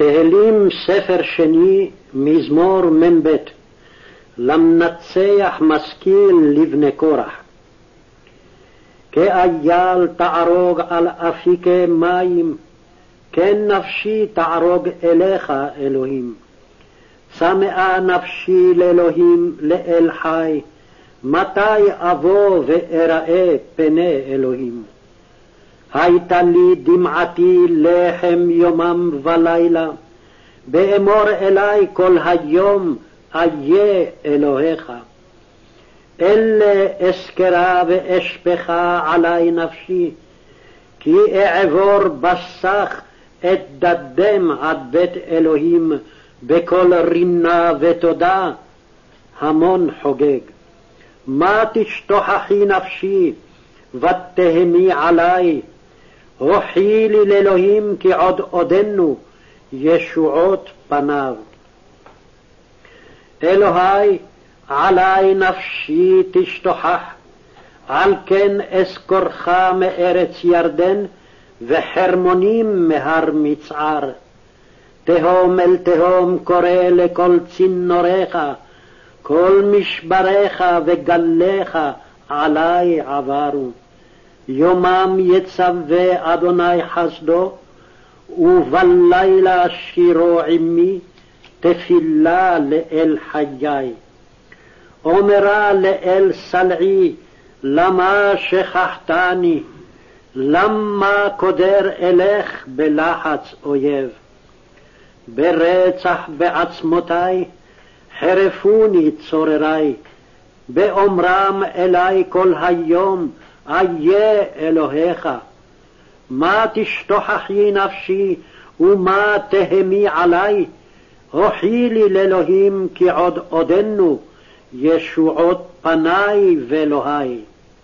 תהילים ספר שני, מזמור מ"ב למנצח משכיל לבני קורח. כאייל תערוג על אפיקי מים, כן נפשי תערוג אליך, אלוהים. צמאה נפשי לאלוהים, לאל חי, מתי אבוא ואראה פני אלוהים? הייתה לי דמעתי לחם יומם ולילה, באמור אלי כל היום, איה אלוהיך. אלה אזכרה ואשפכה עלי נפשי, כי אעבור בסך את דדם עד בית אלוהים, בקול רינה ותודה, המון חוגג. מה תשתוחחי נפשי, ותהמי עלי, הוכי לי לאלוהים כי עוד עודנו ישועות פניו. אלוהי, עלי נפשי תשתוחח, על כן אזכורך מארץ ירדן, וחרמונים מהר מצער. תהום אל תהום קורא לכל צינוריך, כל משבריך וגליך עלי עברו. יומם יצווה אדוני חסדו, ובלילה שירו עמי, תפילה לאל חיי. אומרה לאל סלעי, למה שכחתני? למה קודר אלך בלחץ אויב? ברצח בעצמותי, חרפוני צוררי, באומרם אלי כל היום, איה אלוהיך. מה תשתוחחי נפשי, ומה תהמי עלי? הוכי לי לאלוהים כי עוד עודנו, ישועות פניי ואלוהי.